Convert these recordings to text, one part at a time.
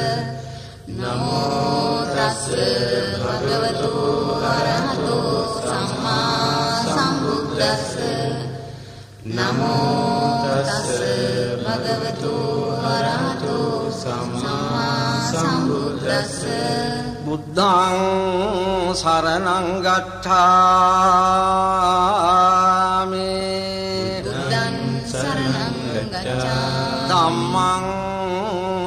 සම්බුද්දස්ස නමෝ තස් භගවතු අරහතෝ සම්මා සම්බුද්දස්ස නමෝ තස් භගවතු අරහතෝ සම්මා සම්බුද්දස්ස බුද්ධං සරණං ගච්ඡාමි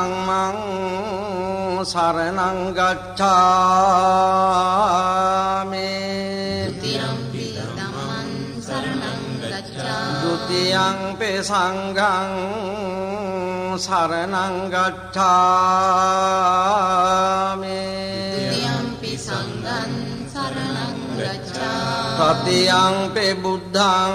පේ ධම්මං සරණං ගච්ඡාමි ဒုတိယံ පි ධම්මං සරණං ဒု ගච්ඡාමි တိယံ පේ සංඝං සරණං ගච්ඡාමි ဒုတိယံ පි සංඝං සරණං ගච්ඡාමි තතියං පේ බුද්ධං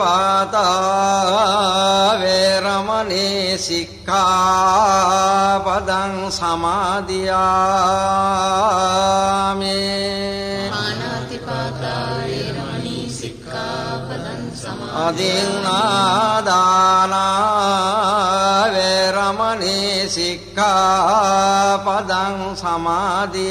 පාතා වේරමණී සික්ඛාපදං සමාදියාමි. පාණාතිපාතා වේරමණී සික්ඛාපදං සමාදි අදින්නාදානා වේරමණී සික්ඛාපදං සමාදියාමි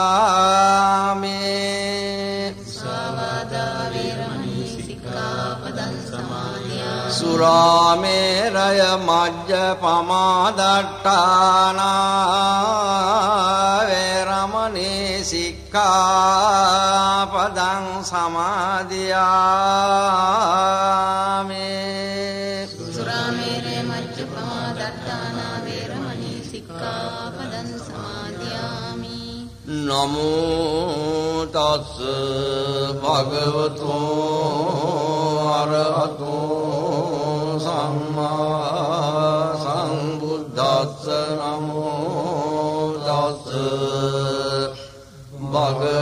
මජ්ජ පමාදට්ටානා වේරමණී සික්ඛාපදං සමාදියාමි තස් භගවතු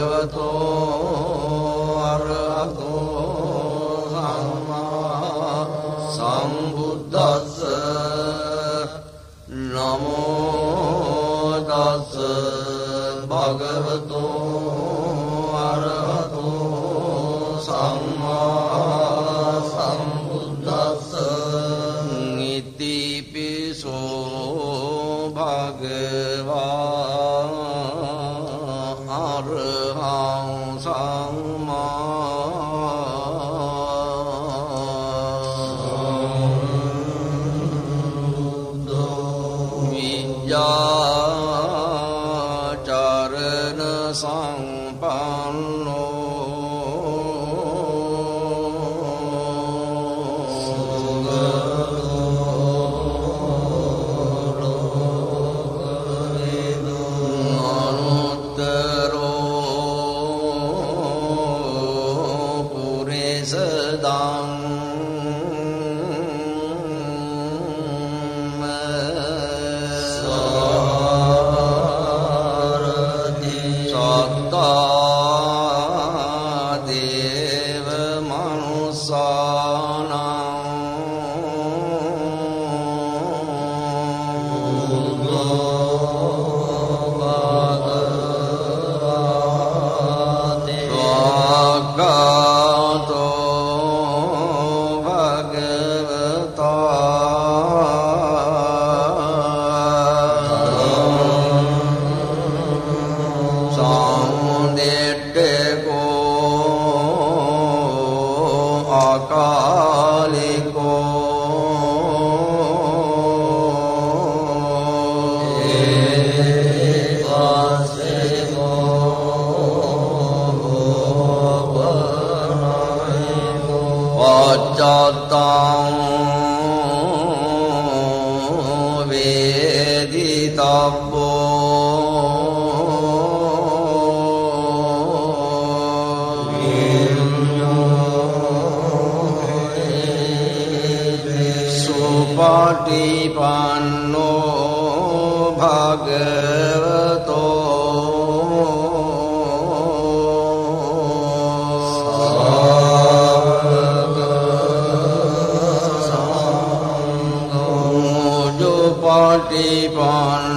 có on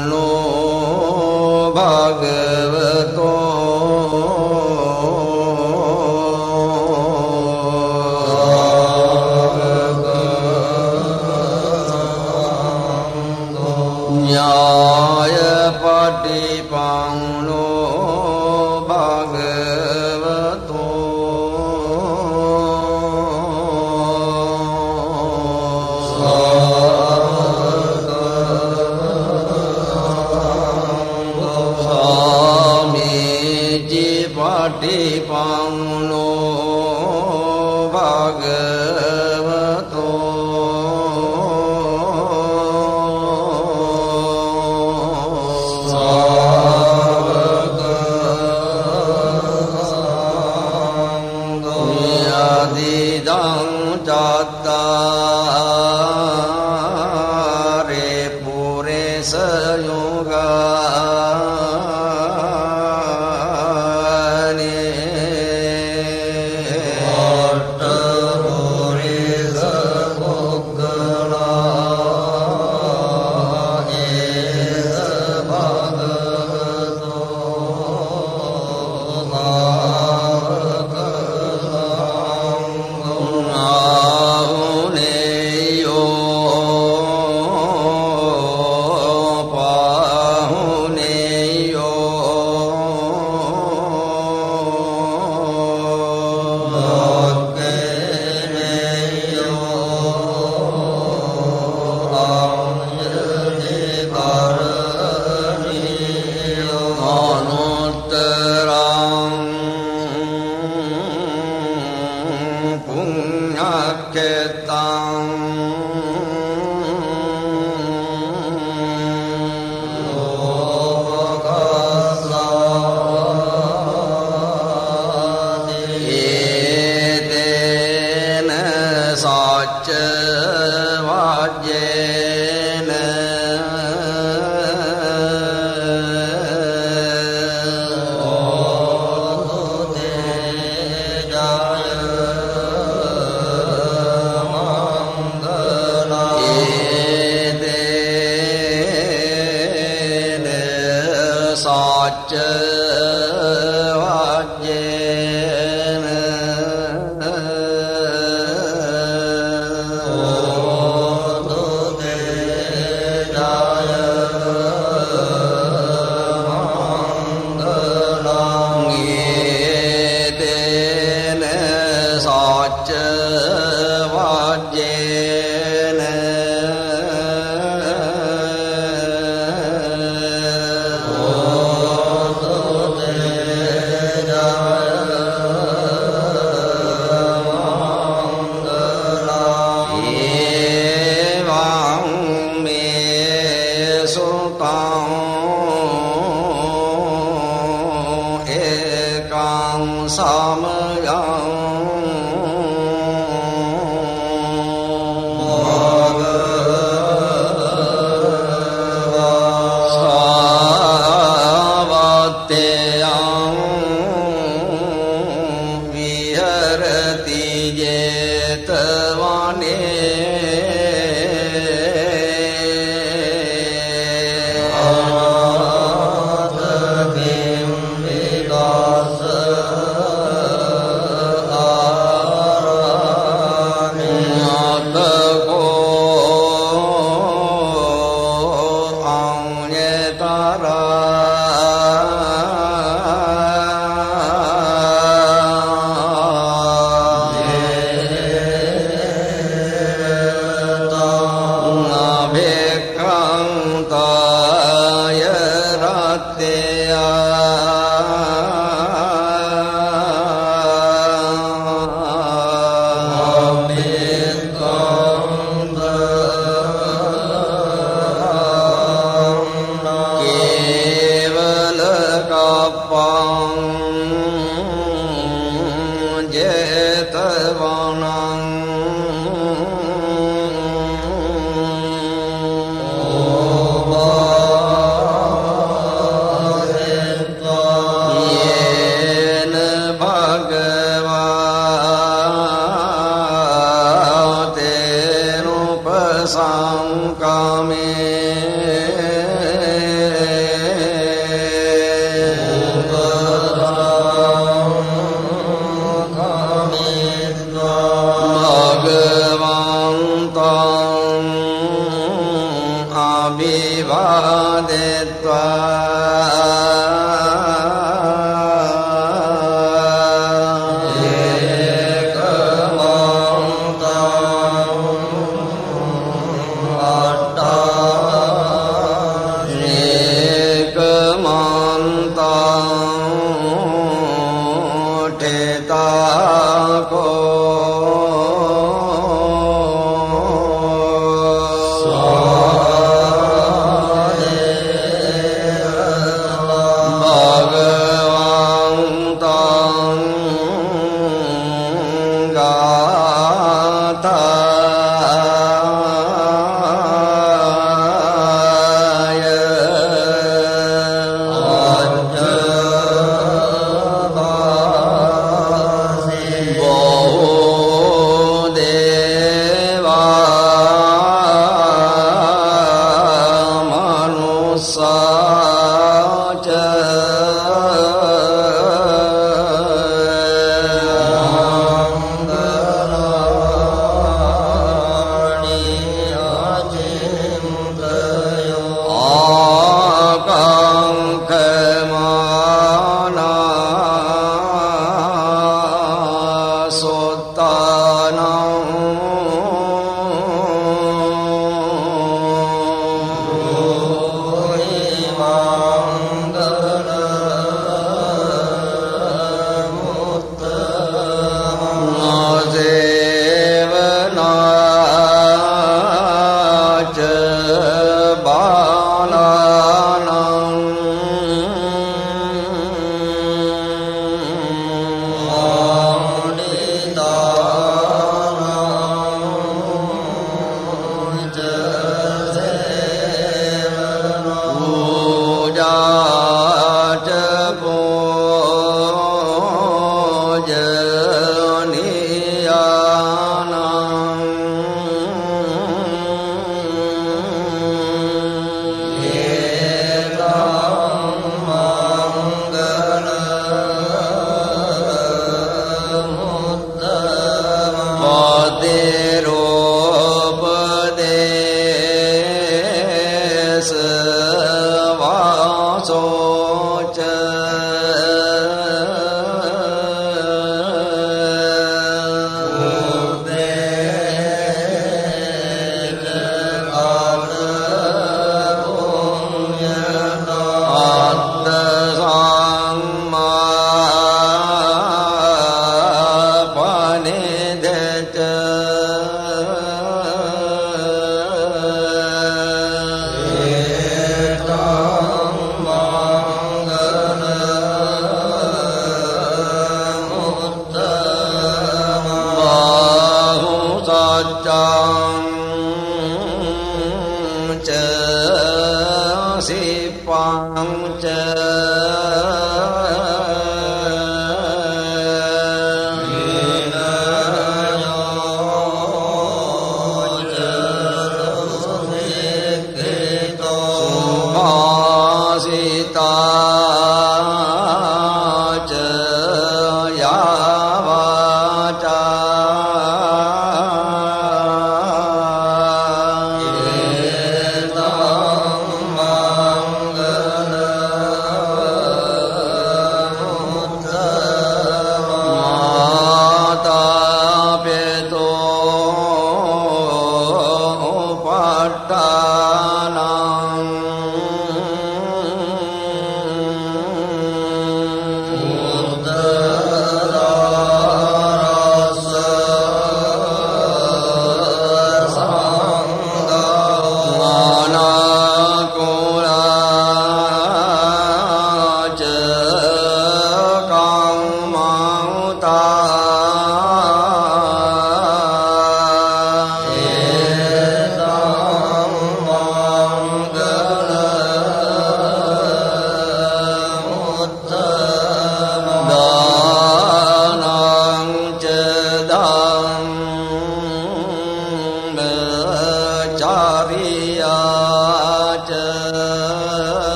sayoga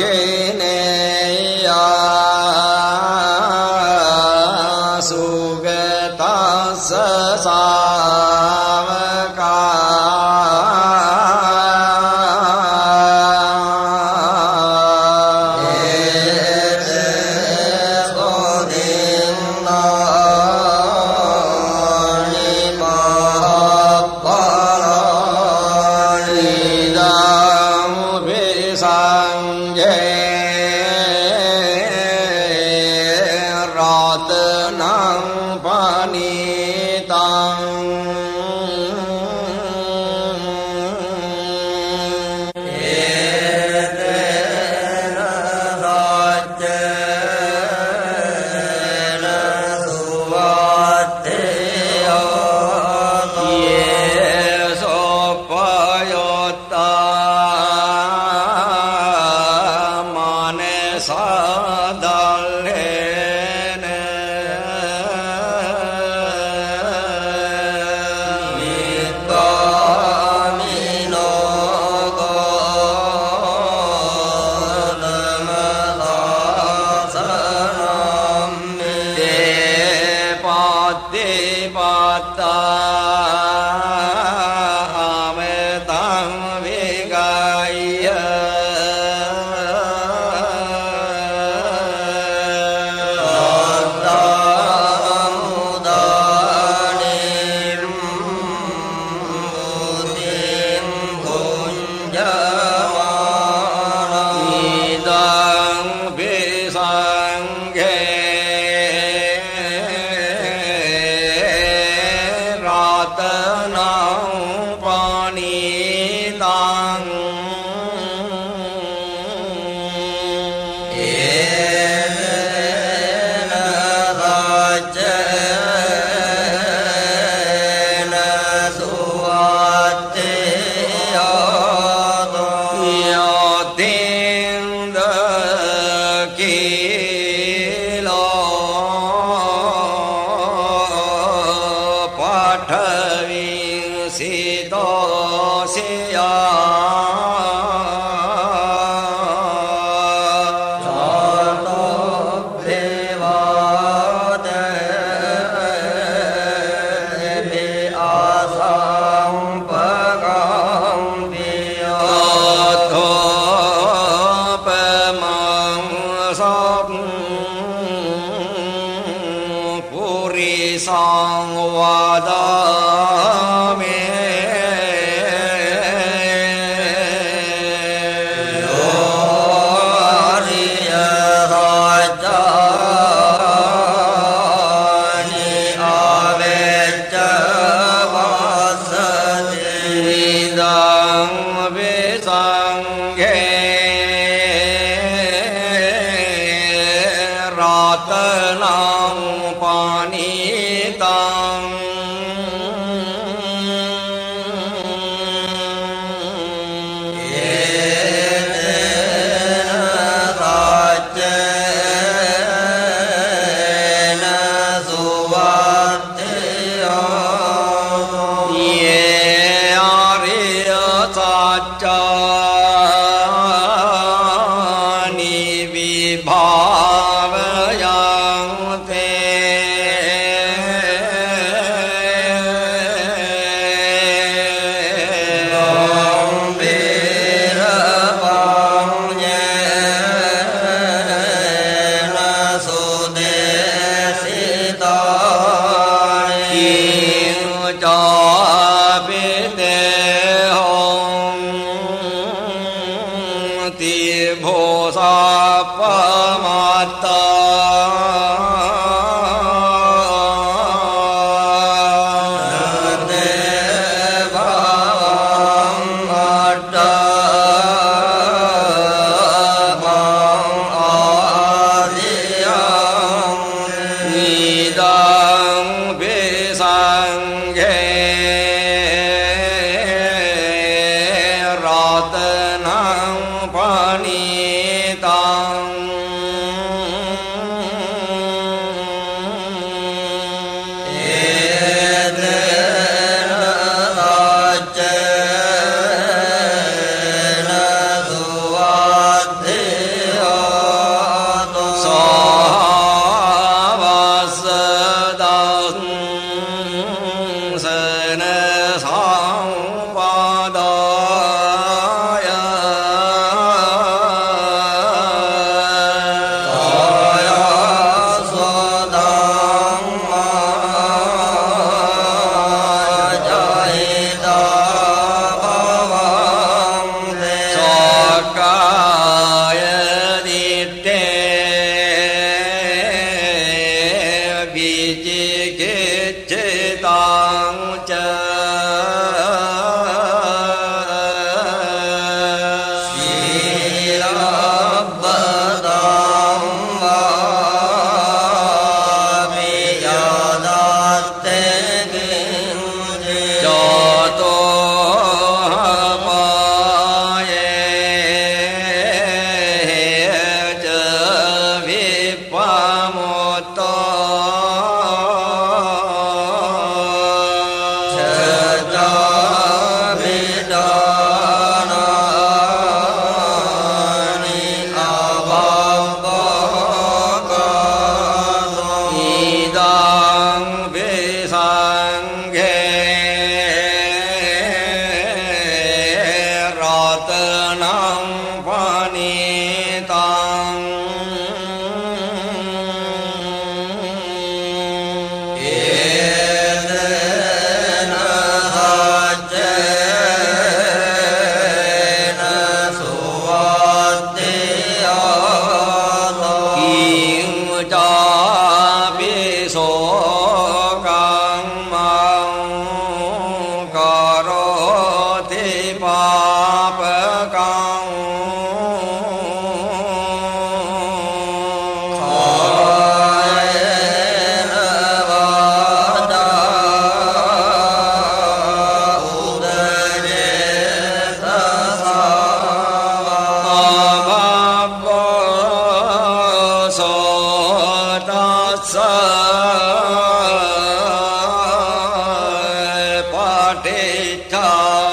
Yeah. قد べた。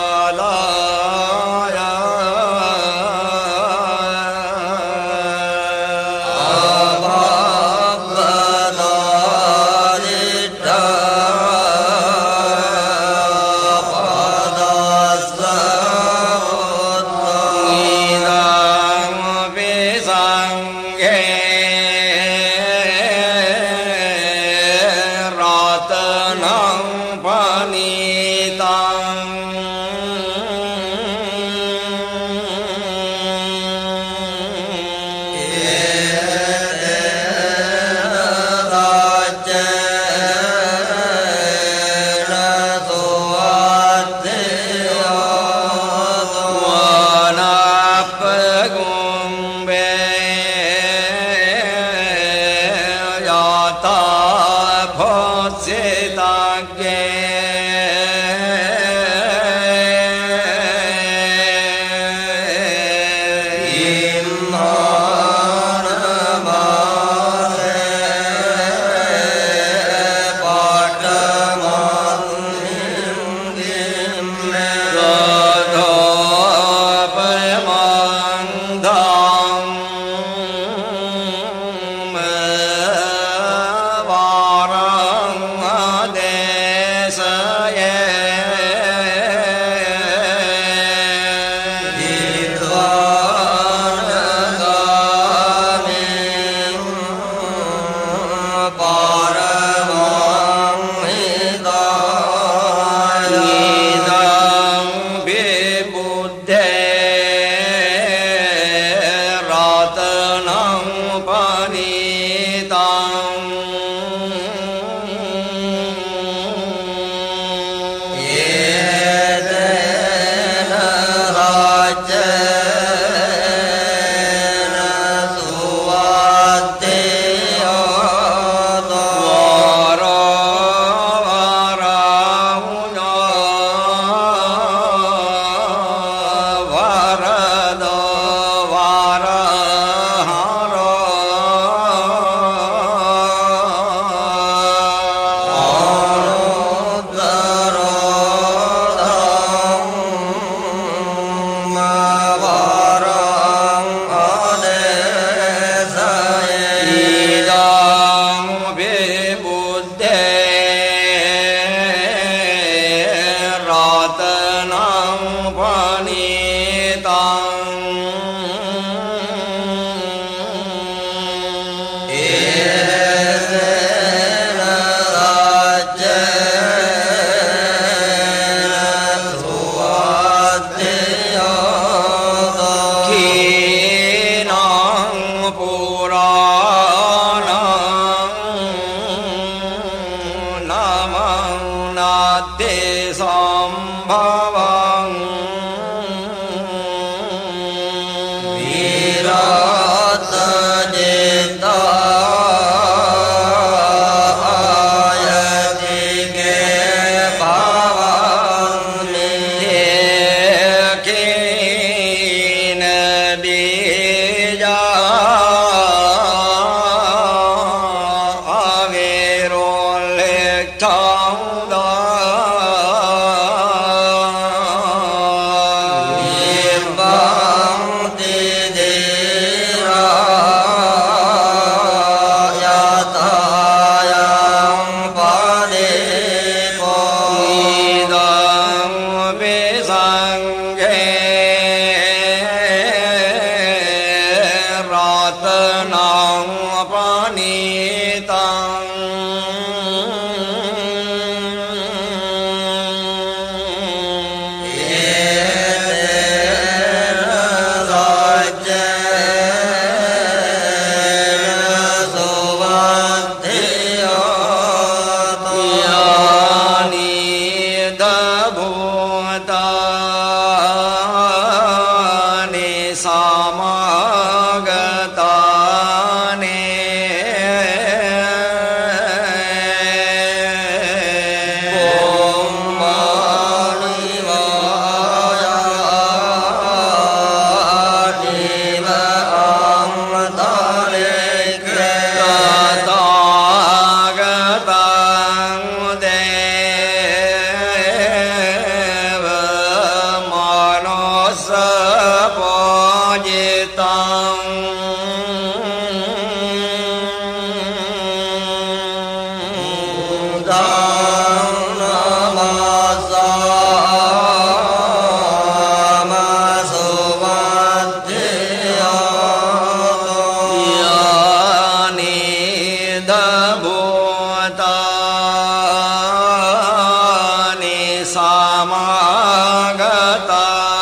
गता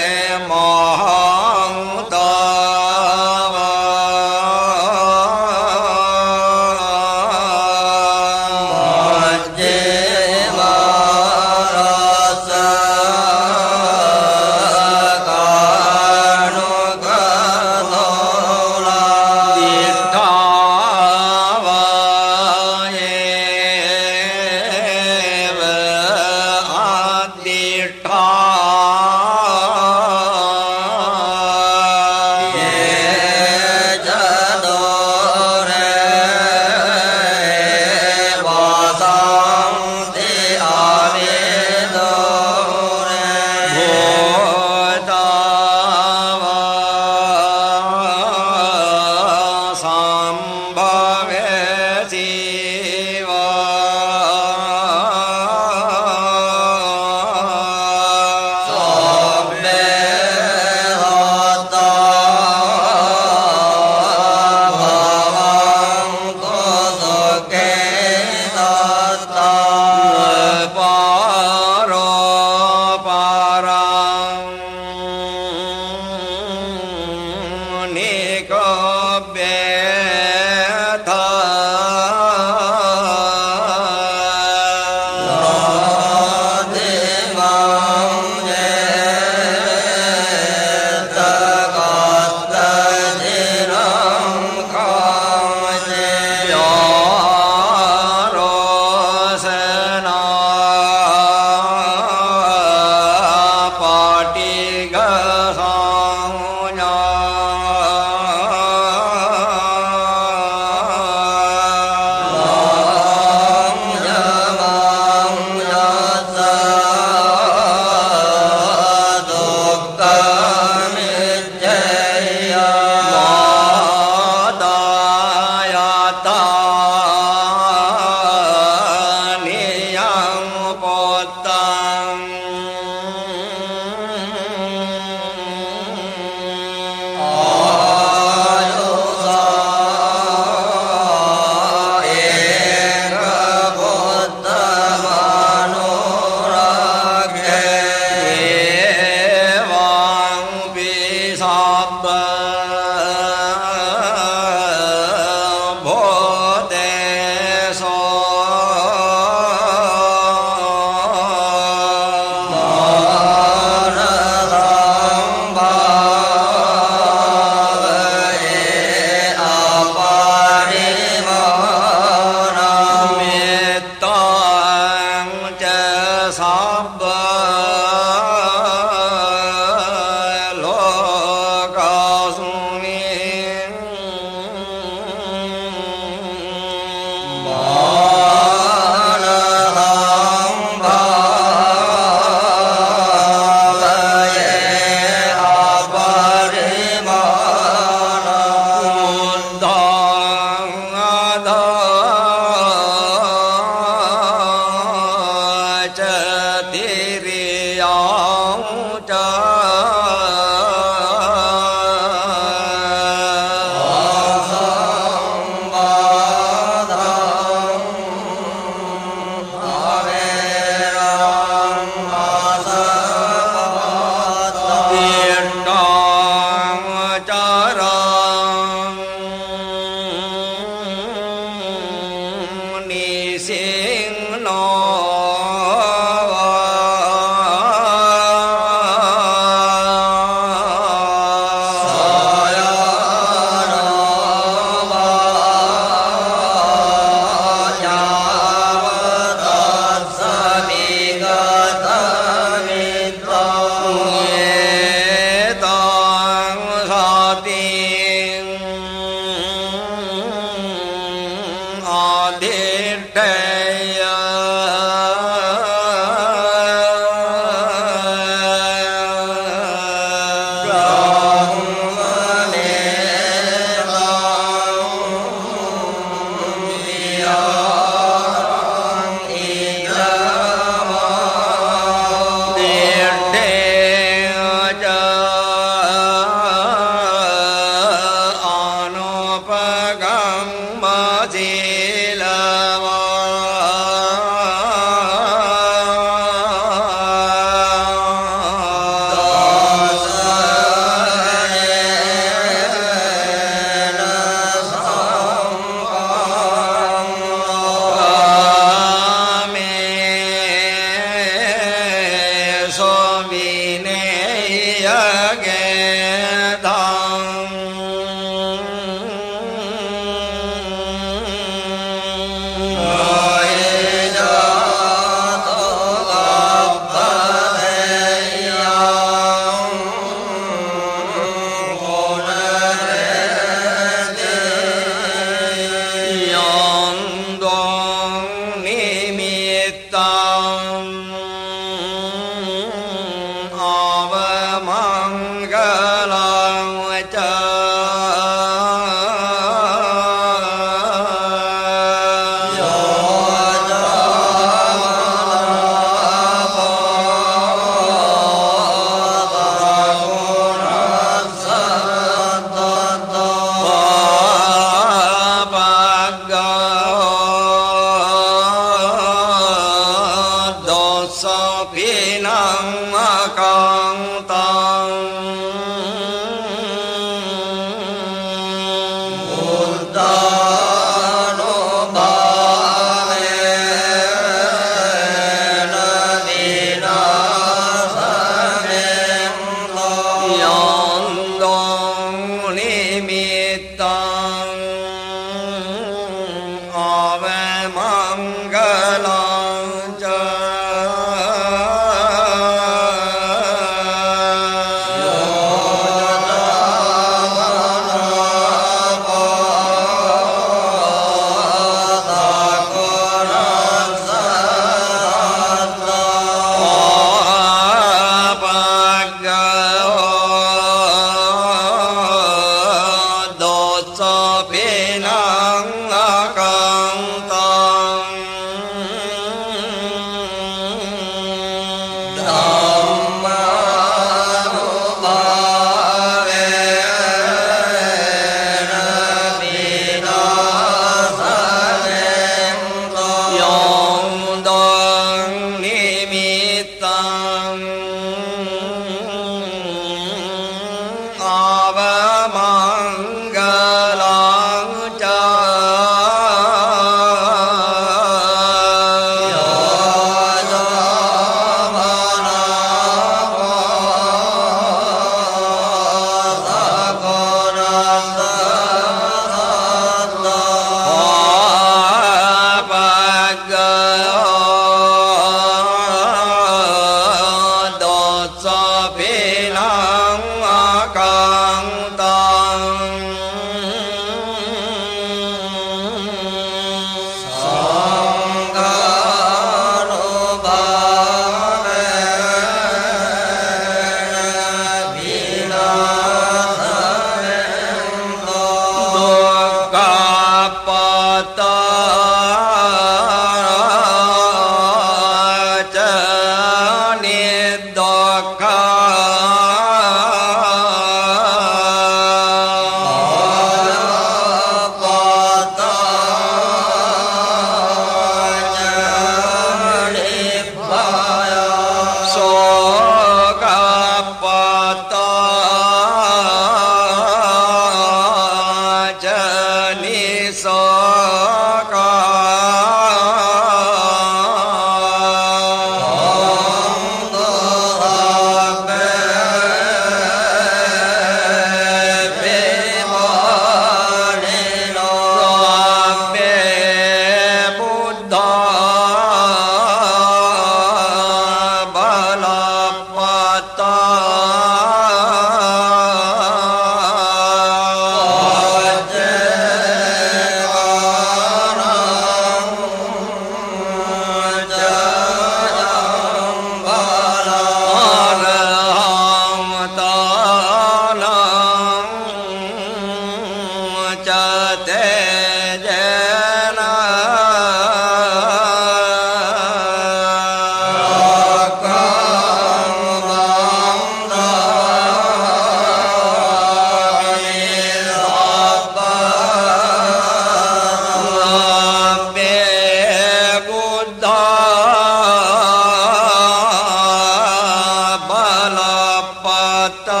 ಭಕ್ತಾ